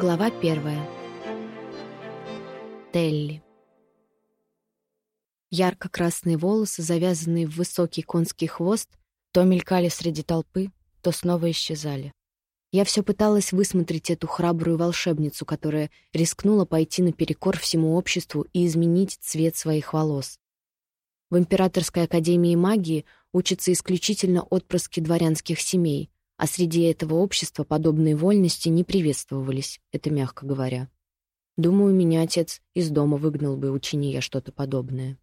Глава первая. Телли. Ярко-красные волосы, завязанные в высокий конский хвост, то мелькали среди толпы, то снова исчезали. Я все пыталась высмотреть эту храбрую волшебницу, которая рискнула пойти наперекор всему обществу и изменить цвет своих волос. В Императорской академии магии учатся исключительно отпрыски дворянских семей, а среди этого общества подобные вольности не приветствовались, это мягко говоря. Думаю, меня отец из дома выгнал бы, учини я что-то подобное.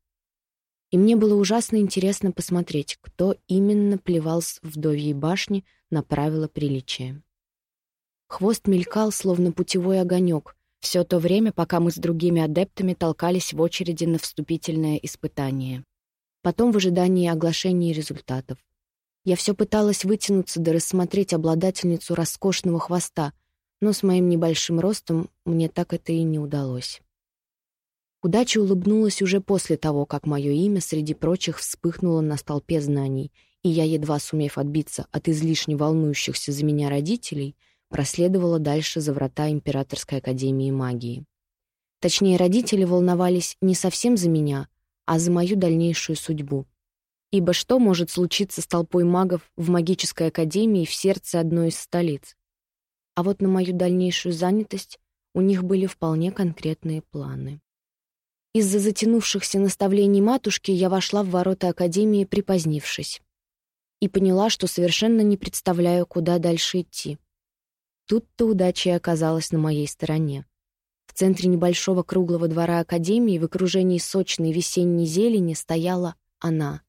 И мне было ужасно интересно посмотреть, кто именно плевал с вдовьей башни на правила приличия. Хвост мелькал, словно путевой огонек, все то время, пока мы с другими адептами толкались в очереди на вступительное испытание. Потом в ожидании оглашения результатов. Я все пыталась вытянуться да рассмотреть обладательницу роскошного хвоста, но с моим небольшим ростом мне так это и не удалось. Удача улыбнулась уже после того, как мое имя среди прочих вспыхнуло на столпе знаний, и я, едва сумев отбиться от излишне волнующихся за меня родителей, проследовала дальше за врата Императорской Академии Магии. Точнее, родители волновались не совсем за меня, а за мою дальнейшую судьбу. Ибо что может случиться с толпой магов в магической академии в сердце одной из столиц? А вот на мою дальнейшую занятость у них были вполне конкретные планы. Из-за затянувшихся наставлений матушки я вошла в ворота академии, припозднившись. И поняла, что совершенно не представляю, куда дальше идти. Тут-то удача и оказалась на моей стороне. В центре небольшого круглого двора Академии в окружении сочной весенней зелени стояла она.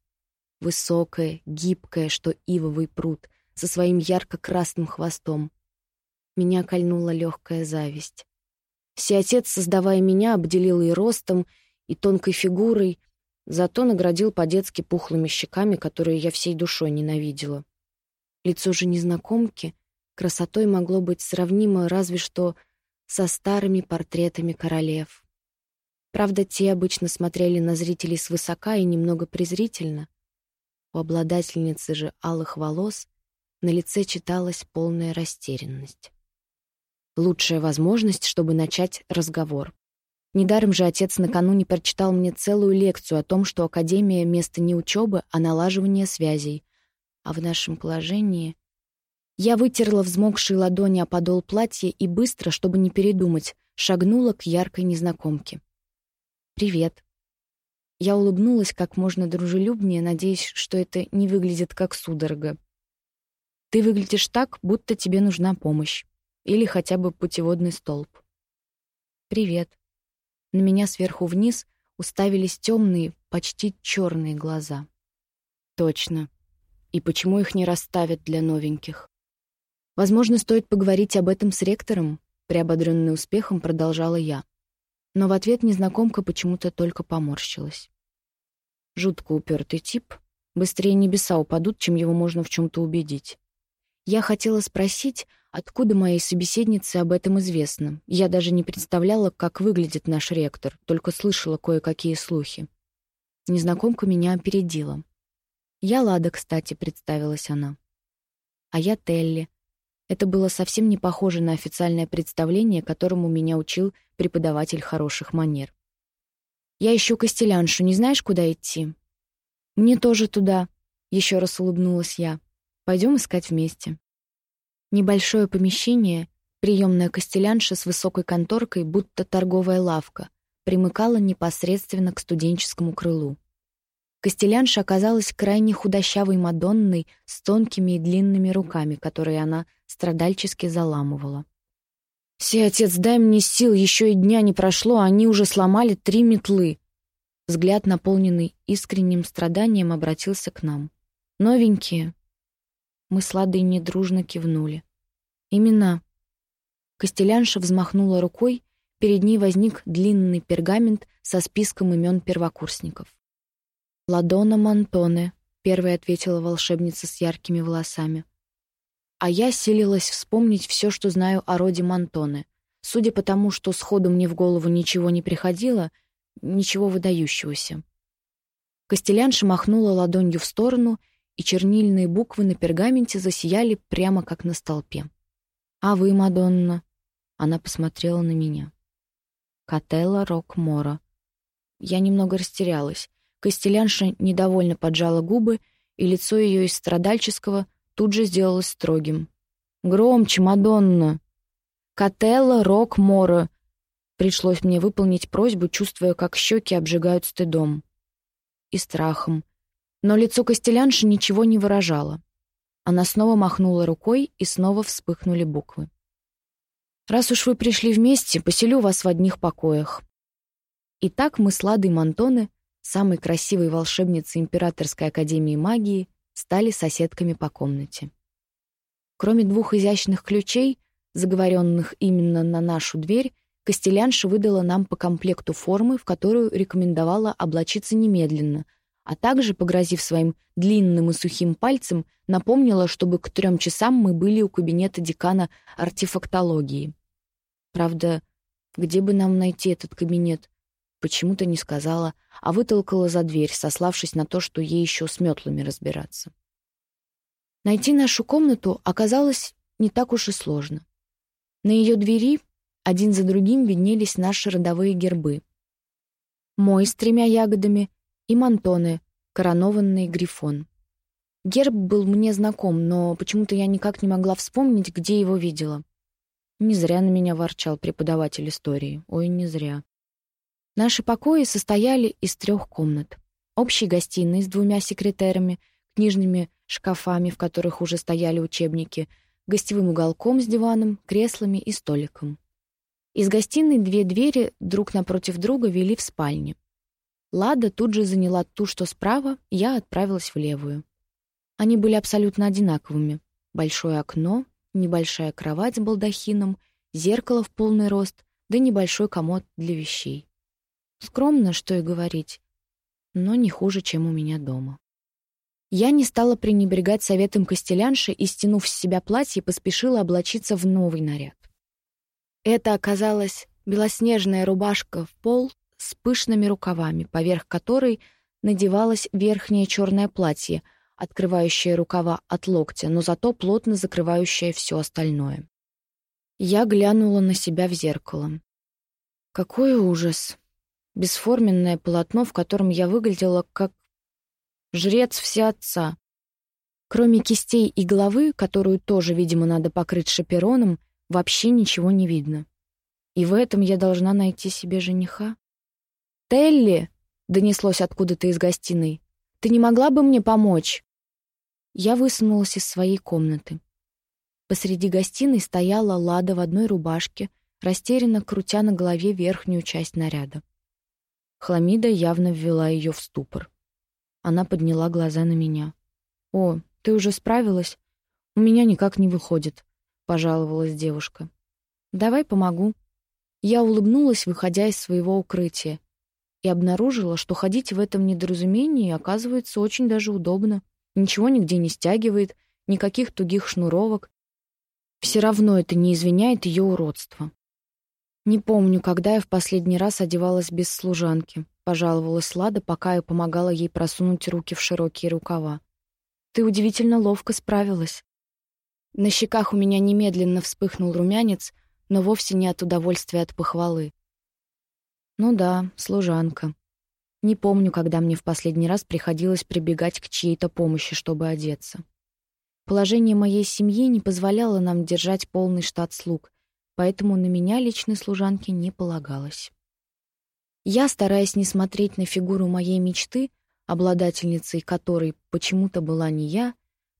Высокая, гибкая, что ивовый пруд, со своим ярко-красным хвостом. Меня кольнула легкая зависть. Всеотец, создавая меня, обделил и ростом, и тонкой фигурой, зато наградил по-детски пухлыми щеками, которые я всей душой ненавидела. Лицо же незнакомки — красотой могло быть сравнимо разве что со старыми портретами королев. Правда, те обычно смотрели на зрителей свысока и немного презрительно. У обладательницы же алых волос на лице читалась полная растерянность. Лучшая возможность, чтобы начать разговор. Недаром же отец накануне прочитал мне целую лекцию о том, что Академия — место не учебы, а налаживания связей. А в нашем положении я вытерла взмокшие ладони о подол платья и быстро, чтобы не передумать, шагнула к яркой незнакомке. «Привет». Я улыбнулась как можно дружелюбнее, надеясь, что это не выглядит как судорога. «Ты выглядишь так, будто тебе нужна помощь. Или хотя бы путеводный столб». «Привет». На меня сверху вниз уставились темные, почти черные глаза. «Точно. И почему их не расставят для новеньких?» Возможно, стоит поговорить об этом с ректором, приободренный успехом продолжала я. Но в ответ незнакомка почему-то только поморщилась. Жутко упертый тип. Быстрее небеса упадут, чем его можно в чем-то убедить. Я хотела спросить, откуда моей собеседнице об этом известно. Я даже не представляла, как выглядит наш ректор, только слышала кое-какие слухи. Незнакомка меня опередила. «Я Лада, кстати», — представилась она. «А я Телли», это было совсем не похоже на официальное представление, которому меня учил преподаватель хороших манер. «Я ищу Костеляншу, не знаешь, куда идти?» «Мне тоже туда», — еще раз улыбнулась я. «Пойдем искать вместе». Небольшое помещение, приемная Костелянша с высокой конторкой, будто торговая лавка, примыкала непосредственно к студенческому крылу. Костелянша оказалась крайне худощавой Мадонной с тонкими и длинными руками, которые она страдальчески заламывала. «Все, отец, дай мне сил, еще и дня не прошло, а они уже сломали три метлы». Взгляд, наполненный искренним страданием, обратился к нам. «Новенькие». Мы с Ладой недружно кивнули. «Имена». Костелянша взмахнула рукой, перед ней возник длинный пергамент со списком имен первокурсников. «Ладона Монтоне», — первая ответила волшебница с яркими волосами. А я силилась вспомнить все, что знаю о роде Монтоне. Судя по тому, что сходу мне в голову ничего не приходило, ничего выдающегося. Костелянша махнула ладонью в сторону, и чернильные буквы на пергаменте засияли прямо как на столпе. «А вы, Мадонна?» Она посмотрела на меня. Котелла Рок-Мора. Я немного растерялась. Костелянша недовольно поджала губы, и лицо ее из страдальческого тут же сделалось строгим. «Громче, Мадонна!» «Котелла Рок-Мора!» Пришлось мне выполнить просьбу, чувствуя, как щеки обжигают стыдом. И страхом. Но лицо Костелянши ничего не выражало. Она снова махнула рукой, и снова вспыхнули буквы. «Раз уж вы пришли вместе, поселю вас в одних покоях». Итак, мы с Ладой Монтоне, самой красивой волшебницей Императорской Академии Магии, стали соседками по комнате. Кроме двух изящных ключей, заговоренных именно на нашу дверь, Костелянша выдала нам по комплекту формы, в которую рекомендовала облачиться немедленно, а также, погрозив своим длинным и сухим пальцем, напомнила, чтобы к трем часам мы были у кабинета декана артефактологии. Правда, где бы нам найти этот кабинет? Почему-то не сказала, а вытолкала за дверь, сославшись на то, что ей еще с метлами разбираться. Найти нашу комнату оказалось не так уж и сложно. На ее двери один за другим виднелись наши родовые гербы. Мой с тремя ягодами и Монтоне, коронованный грифон. Герб был мне знаком, но почему-то я никак не могла вспомнить, где его видела. Не зря на меня ворчал преподаватель истории. Ой, не зря. Наши покои состояли из трех комнат. Общей гостиной с двумя секретерами, книжными шкафами, в которых уже стояли учебники, гостевым уголком с диваном, креслами и столиком. Из гостиной две двери друг напротив друга вели в спальню. Лада тут же заняла ту, что справа, я отправилась в левую. Они были абсолютно одинаковыми. Большое окно, небольшая кровать с балдахином, зеркало в полный рост, да небольшой комод для вещей. Скромно, что и говорить, но не хуже, чем у меня дома. Я не стала пренебрегать советом костелянши и, стянув с себя платье, поспешила облачиться в новый наряд. Это оказалась белоснежная рубашка в пол с пышными рукавами, поверх которой надевалось верхнее черное платье, открывающее рукава от локтя, но зато плотно закрывающее все остальное. Я глянула на себя в зеркало. Какой ужас! Бесформенное полотно, в котором я выглядела как жрец всеотца. Кроме кистей и головы, которую тоже, видимо, надо покрыть шапероном, вообще ничего не видно. И в этом я должна найти себе жениха. «Телли!» — донеслось откуда-то из гостиной. «Ты не могла бы мне помочь?» Я высунулась из своей комнаты. Посреди гостиной стояла Лада в одной рубашке, растерянно крутя на голове верхнюю часть наряда. Хламида явно ввела ее в ступор. Она подняла глаза на меня. «О, ты уже справилась? У меня никак не выходит. — пожаловалась девушка. «Давай помогу». Я улыбнулась, выходя из своего укрытия, и обнаружила, что ходить в этом недоразумении оказывается очень даже удобно. Ничего нигде не стягивает, никаких тугих шнуровок. Все равно это не извиняет ее уродство. Не помню, когда я в последний раз одевалась без служанки, пожаловалась Лада, пока я помогала ей просунуть руки в широкие рукава. Ты удивительно ловко справилась. На щеках у меня немедленно вспыхнул румянец, но вовсе не от удовольствия от похвалы. Ну да, служанка. Не помню, когда мне в последний раз приходилось прибегать к чьей-то помощи, чтобы одеться. Положение моей семьи не позволяло нам держать полный штат слуг, поэтому на меня личной служанки не полагалось. Я, стараясь не смотреть на фигуру моей мечты, обладательницей которой почему-то была не я,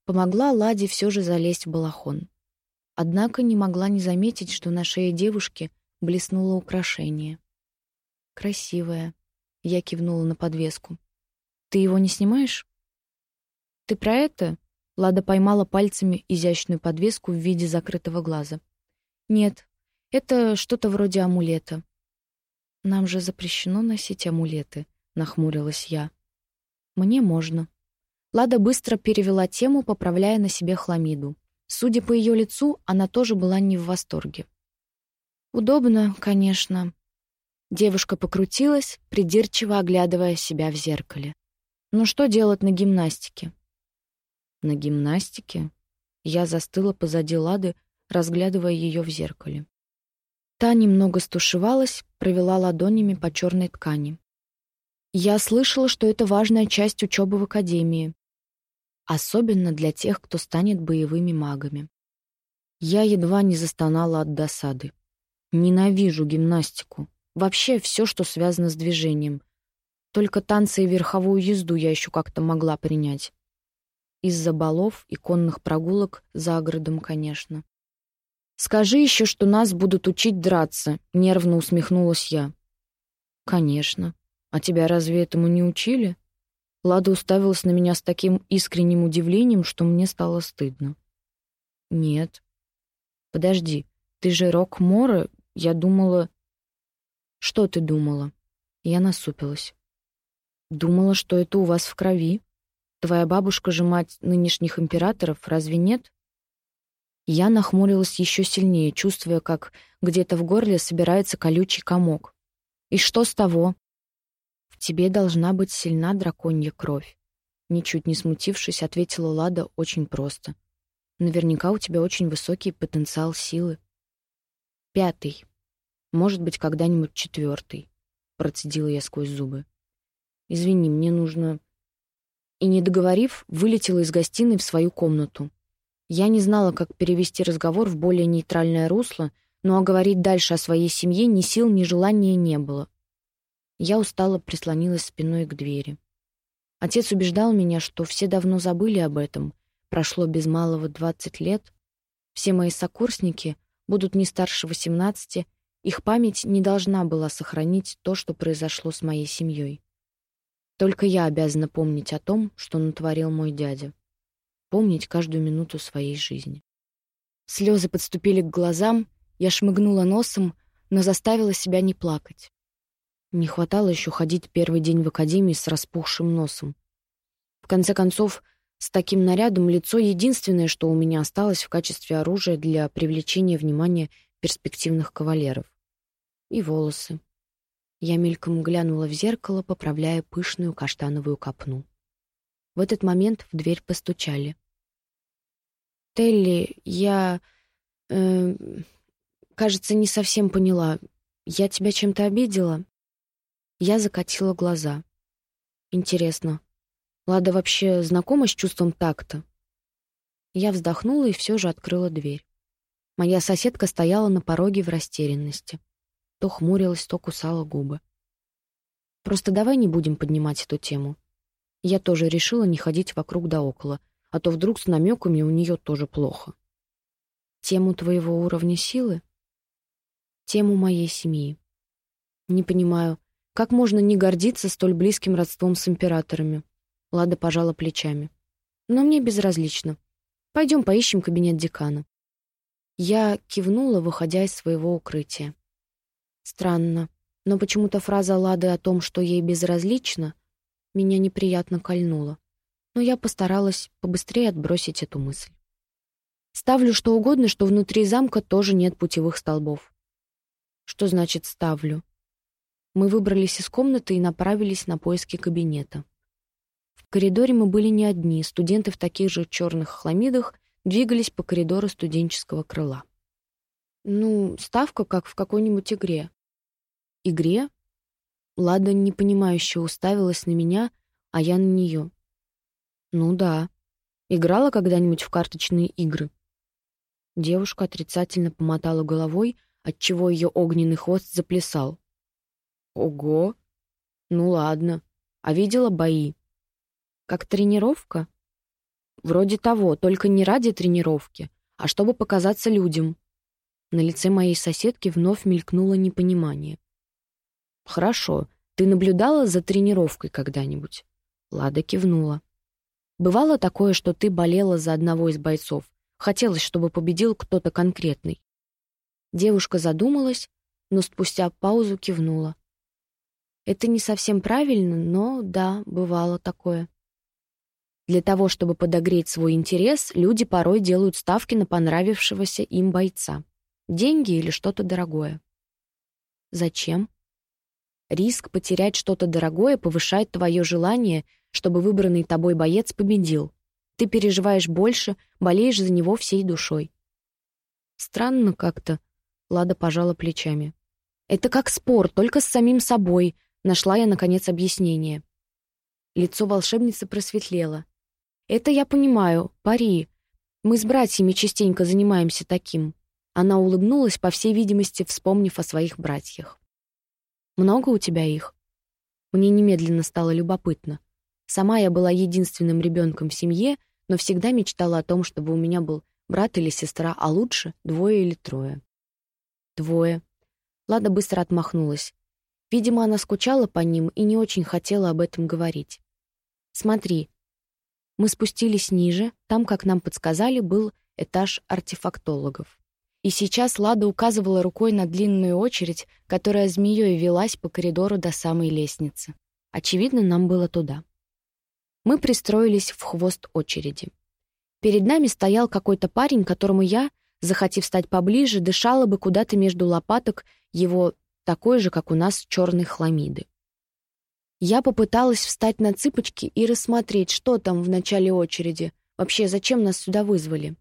помогла Ладе все же залезть в балахон. Однако не могла не заметить, что на шее девушки блеснуло украшение. «Красивое», — я кивнула на подвеску. «Ты его не снимаешь?» «Ты про это?» — Лада поймала пальцами изящную подвеску в виде закрытого глаза. «Нет, это что-то вроде амулета». «Нам же запрещено носить амулеты», — нахмурилась я. «Мне можно», Лада быстро перевела тему, поправляя на себе хламиду. Судя по ее лицу, она тоже была не в восторге. «Удобно, конечно». Девушка покрутилась, придирчиво оглядывая себя в зеркале. «Ну что делать на гимнастике?» «На гимнастике?» Я застыла позади Лады, разглядывая ее в зеркале. Та немного стушевалась, провела ладонями по черной ткани. Я слышала, что это важная часть учебы в академии. Особенно для тех, кто станет боевыми магами. Я едва не застонала от досады. Ненавижу гимнастику. Вообще все, что связано с движением. Только танцы и верховую езду я еще как-то могла принять. Из-за балов и конных прогулок за городом, конечно. «Скажи еще, что нас будут учить драться», — нервно усмехнулась я. «Конечно. А тебя разве этому не учили?» Лада уставилась на меня с таким искренним удивлением, что мне стало стыдно. «Нет». «Подожди, ты же Рок Мора? Я думала...» «Что ты думала?» Я насупилась. «Думала, что это у вас в крови. Твоя бабушка же мать нынешних императоров, разве нет?» Я нахмурилась еще сильнее, чувствуя, как где-то в горле собирается колючий комок. «И что с того?» «В тебе должна быть сильна драконья кровь», — ничуть не смутившись, ответила Лада очень просто. «Наверняка у тебя очень высокий потенциал силы». «Пятый. Может быть, когда-нибудь четвертый», — процедила я сквозь зубы. «Извини, мне нужно...» И, не договорив, вылетела из гостиной в свою комнату. Я не знала, как перевести разговор в более нейтральное русло, но говорить дальше о своей семье ни сил, ни желания не было. Я устало прислонилась спиной к двери. Отец убеждал меня, что все давно забыли об этом. Прошло без малого двадцать лет. Все мои сокурсники будут не старше восемнадцати, их память не должна была сохранить то, что произошло с моей семьей. Только я обязана помнить о том, что натворил мой дядя помнить каждую минуту своей жизни. Слезы подступили к глазам, я шмыгнула носом, но заставила себя не плакать. Не хватало еще ходить первый день в академии с распухшим носом. В конце концов, с таким нарядом лицо — единственное, что у меня осталось в качестве оружия для привлечения внимания перспективных кавалеров. И волосы. Я мельком глянула в зеркало, поправляя пышную каштановую копну. В этот момент в дверь постучали. «Телли, я... Э, кажется, не совсем поняла. Я тебя чем-то обидела?» Я закатила глаза. «Интересно, Лада вообще знакома с чувством такта?» Я вздохнула и все же открыла дверь. Моя соседка стояла на пороге в растерянности. То хмурилась, то кусала губы. «Просто давай не будем поднимать эту тему. Я тоже решила не ходить вокруг да около, а то вдруг с намеками у нее тоже плохо. Тему твоего уровня силы? Тему моей семьи. Не понимаю, как можно не гордиться столь близким родством с императорами? Лада пожала плечами. Но мне безразлично. Пойдем поищем кабинет декана. Я кивнула, выходя из своего укрытия. Странно, но почему-то фраза Лады о том, что ей безразлично — меня неприятно кольнуло, но я постаралась побыстрее отбросить эту мысль. Ставлю что угодно, что внутри замка тоже нет путевых столбов. Что значит «ставлю»? Мы выбрались из комнаты и направились на поиски кабинета. В коридоре мы были не одни, студенты в таких же черных хламидах двигались по коридору студенческого крыла. Ну, ставка, как в какой-нибудь игре. Игре? Лада непонимающе уставилась на меня, а я на нее. «Ну да. Играла когда-нибудь в карточные игры?» Девушка отрицательно помотала головой, отчего ее огненный хвост заплясал. «Ого! Ну ладно. А видела бои?» «Как тренировка?» «Вроде того, только не ради тренировки, а чтобы показаться людям». На лице моей соседки вновь мелькнуло непонимание. «Хорошо. Ты наблюдала за тренировкой когда-нибудь?» Лада кивнула. «Бывало такое, что ты болела за одного из бойцов? Хотелось, чтобы победил кто-то конкретный?» Девушка задумалась, но спустя паузу кивнула. «Это не совсем правильно, но да, бывало такое». Для того, чтобы подогреть свой интерес, люди порой делают ставки на понравившегося им бойца. Деньги или что-то дорогое. Зачем? Риск потерять что-то дорогое повышает твое желание, чтобы выбранный тобой боец победил. Ты переживаешь больше, болеешь за него всей душой. Странно как-то. Лада пожала плечами. «Это как спор, только с самим собой», — нашла я, наконец, объяснение. Лицо волшебницы просветлело. «Это я понимаю, пари. Мы с братьями частенько занимаемся таким». Она улыбнулась, по всей видимости, вспомнив о своих братьях. «Много у тебя их?» Мне немедленно стало любопытно. Сама я была единственным ребенком в семье, но всегда мечтала о том, чтобы у меня был брат или сестра, а лучше двое или трое. Двое. Лада быстро отмахнулась. Видимо, она скучала по ним и не очень хотела об этом говорить. «Смотри». Мы спустились ниже, там, как нам подсказали, был этаж артефактологов. И сейчас Лада указывала рукой на длинную очередь, которая змеей велась по коридору до самой лестницы. Очевидно, нам было туда. Мы пристроились в хвост очереди. Перед нами стоял какой-то парень, которому я, захотев стать поближе, дышала бы куда-то между лопаток его такой же, как у нас, черной хламиды. Я попыталась встать на цыпочки и рассмотреть, что там в начале очереди. Вообще, зачем нас сюда вызвали?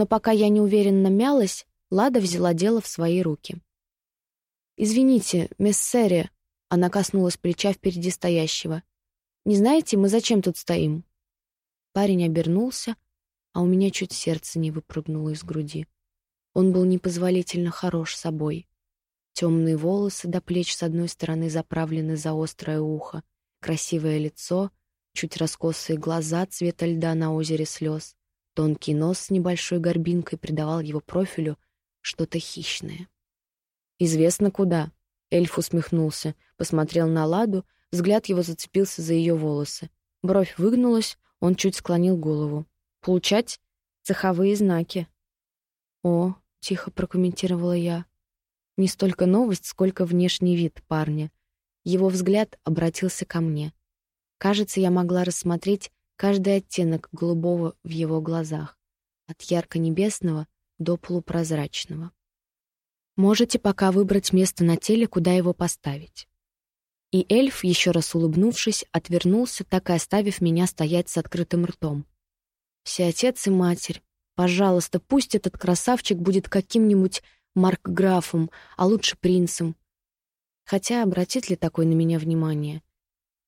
Но пока я неуверенно мялась, Лада взяла дело в свои руки. «Извините, мессере», — она коснулась плеча впереди стоящего. «Не знаете, мы зачем тут стоим?» Парень обернулся, а у меня чуть сердце не выпрыгнуло из груди. Он был непозволительно хорош собой. Темные волосы до плеч с одной стороны заправлены за острое ухо, красивое лицо, чуть раскосые глаза цвета льда на озере слез, тонкий нос с небольшой горбинкой придавал его профилю что-то хищное. «Известно куда», — эльф усмехнулся, посмотрел на Ладу, взгляд его зацепился за ее волосы. Бровь выгнулась, он чуть склонил голову. «Получать цеховые знаки». «О», — тихо прокомментировала я, — «не столько новость, сколько внешний вид парня». Его взгляд обратился ко мне. Кажется, я могла рассмотреть каждый оттенок голубого в его глазах, от ярко-небесного до полупрозрачного. Можете пока выбрать место на теле, куда его поставить. И эльф, еще раз улыбнувшись, отвернулся, так и оставив меня стоять с открытым ртом. Все отец и матерь, пожалуйста, пусть этот красавчик будет каким-нибудь маркграфом, а лучше принцем. Хотя обратит ли такой на меня внимание?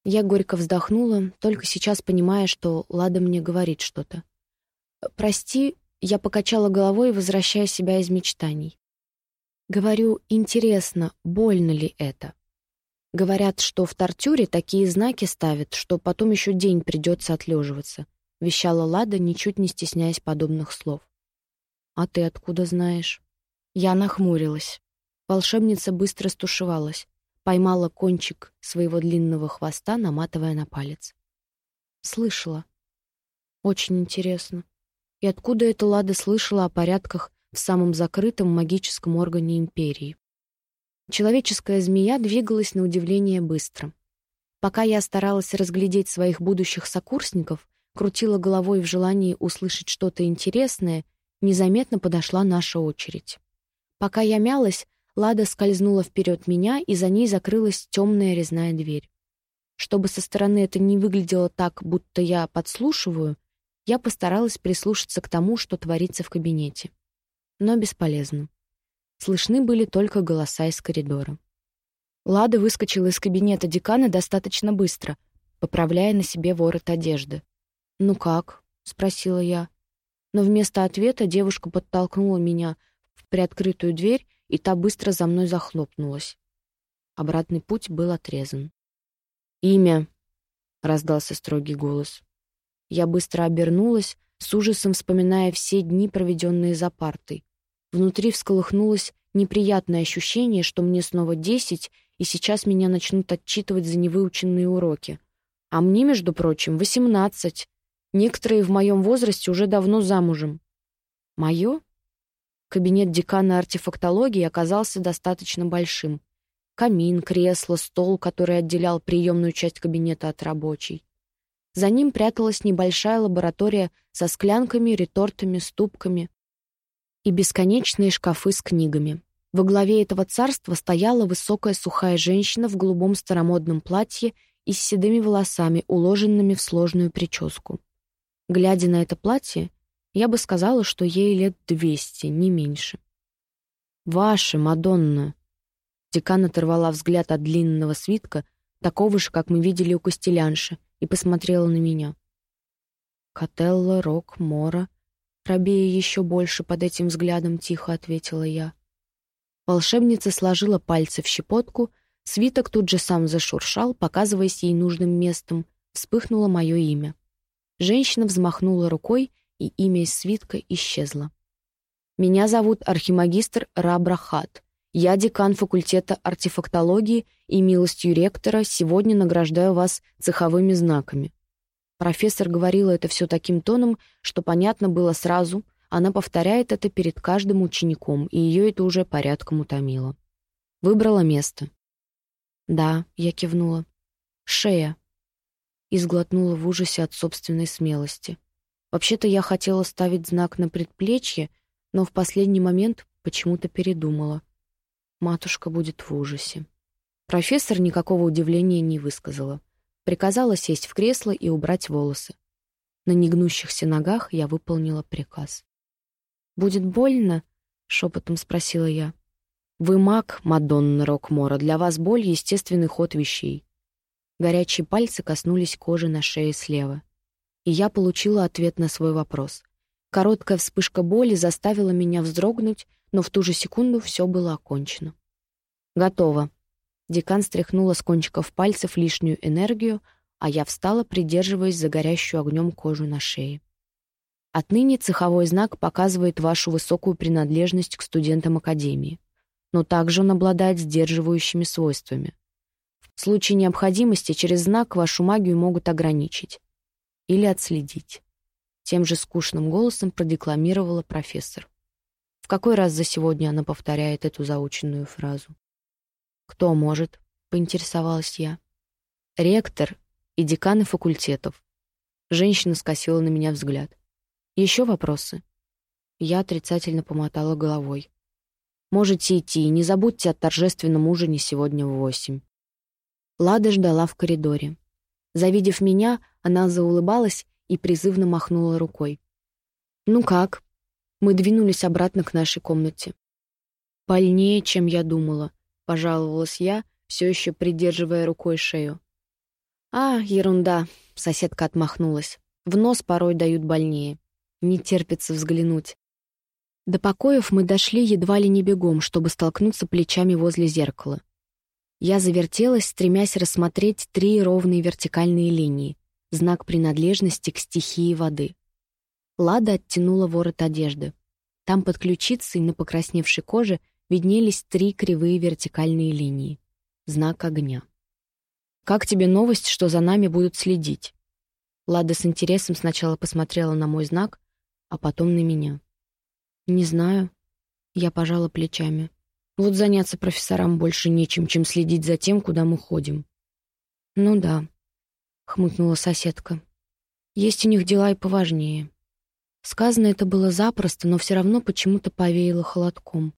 Я горько вздохнула, только сейчас понимая, что Лада мне говорит что-то. «Прости», я покачала головой, возвращая себя из мечтаний. Говорю, интересно, больно ли это? Говорят, что в тортюре такие знаки ставят, что потом еще день придется отлеживаться, вещала Лада, ничуть не стесняясь подобных слов. А ты откуда знаешь? Я нахмурилась. Волшебница быстро стушевалась, поймала кончик своего длинного хвоста, наматывая на палец. Слышала. Очень интересно. И откуда эта Лада слышала о порядках в самом закрытом магическом органе Империи? Человеческая змея двигалась на удивление быстро. Пока я старалась разглядеть своих будущих сокурсников, крутила головой в желании услышать что-то интересное, незаметно подошла наша очередь. Пока я мялась, Лада скользнула вперед меня, и за ней закрылась темная резная дверь. Чтобы со стороны это не выглядело так, будто я подслушиваю, я постаралась прислушаться к тому, что творится в кабинете. Но бесполезно. Слышны были только голоса из коридора. Лада выскочила из кабинета декана достаточно быстро, поправляя на себе ворот одежды. «Ну как?» — спросила я. Но вместо ответа девушка подтолкнула меня в приоткрытую дверь, и та быстро за мной захлопнулась. Обратный путь был отрезан. «Имя!» — раздался строгий голос. Я быстро обернулась, с ужасом вспоминая все дни, проведенные за партой. Внутри всколыхнулось неприятное ощущение, что мне снова десять, и сейчас меня начнут отчитывать за невыученные уроки. А мне, между прочим, восемнадцать. Некоторые в моем возрасте уже давно замужем. Мое? Кабинет декана артефактологии оказался достаточно большим. Камин, кресло, стол, который отделял приемную часть кабинета от рабочей. За ним пряталась небольшая лаборатория со склянками, ретортами, ступками и бесконечные шкафы с книгами. Во главе этого царства стояла высокая сухая женщина в голубом старомодном платье и с седыми волосами, уложенными в сложную прическу. Глядя на это платье, я бы сказала, что ей лет двести, не меньше. «Ваши, Мадонна!» Декан оторвала взгляд от длинного свитка, такого же, как мы видели у Костелянши, и посмотрела на меня. «Котелло, Рок, Мора». Рабея еще больше под этим взглядом тихо ответила я. Волшебница сложила пальцы в щепотку, свиток тут же сам зашуршал, показываясь ей нужным местом, вспыхнуло мое имя. Женщина взмахнула рукой, и имя из свитка исчезло. «Меня зовут архимагистр Рабрахат. Я декан факультета артефактологии и милостью ректора сегодня награждаю вас цеховыми знаками. Профессор говорила это все таким тоном, что понятно было сразу. Она повторяет это перед каждым учеником, и ее это уже порядком утомило. Выбрала место. «Да», — я кивнула. «Шея». И сглотнула в ужасе от собственной смелости. Вообще-то я хотела ставить знак на предплечье, но в последний момент почему-то передумала. Матушка будет в ужасе. Профессор никакого удивления не высказала. Приказала сесть в кресло и убрать волосы. На негнущихся ногах я выполнила приказ. «Будет больно?» — шепотом спросила я. «Вы маг, Мадонна Рокмора, для вас боль — естественный ход вещей». Горячие пальцы коснулись кожи на шее слева. И я получила ответ на свой вопрос. Короткая вспышка боли заставила меня вздрогнуть, но в ту же секунду все было окончено. «Готово», Декан стряхнула с кончиков пальцев лишнюю энергию, а я встала, придерживаясь за горящую огнем кожу на шее. Отныне цеховой знак показывает вашу высокую принадлежность к студентам Академии, но также он обладает сдерживающими свойствами. В случае необходимости через знак вашу магию могут ограничить или отследить. Тем же скучным голосом продекламировала профессор. В какой раз за сегодня она повторяет эту заученную фразу? «Кто может?» — поинтересовалась я. «Ректор и деканы факультетов». Женщина скосила на меня взгляд. «Еще вопросы?» Я отрицательно помотала головой. «Можете идти, и не забудьте о торжественном ужине сегодня в восемь». Лада ждала в коридоре. Завидев меня, она заулыбалась и призывно махнула рукой. «Ну как?» Мы двинулись обратно к нашей комнате. «Больнее, чем я думала», — пожаловалась я, все еще придерживая рукой шею. «А, ерунда», — соседка отмахнулась. «В нос порой дают больнее. Не терпится взглянуть». До покоев мы дошли едва ли не бегом, чтобы столкнуться плечами возле зеркала. Я завертелась, стремясь рассмотреть три ровные вертикальные линии, знак принадлежности к стихии воды. Лада оттянула ворот одежды. Там под ключицей на покрасневшей коже — виднелись три кривые вертикальные линии. Знак огня. «Как тебе новость, что за нами будут следить?» Лада с интересом сначала посмотрела на мой знак, а потом на меня. «Не знаю». Я пожала плечами. «Вот заняться профессорам больше нечем, чем следить за тем, куда мы ходим». «Ну да», — хмыкнула соседка. «Есть у них дела и поважнее». Сказано это было запросто, но все равно почему-то повеяло холодком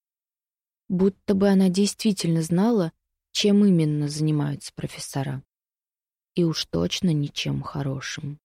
будто бы она действительно знала, чем именно занимаются профессора. И уж точно ничем хорошим.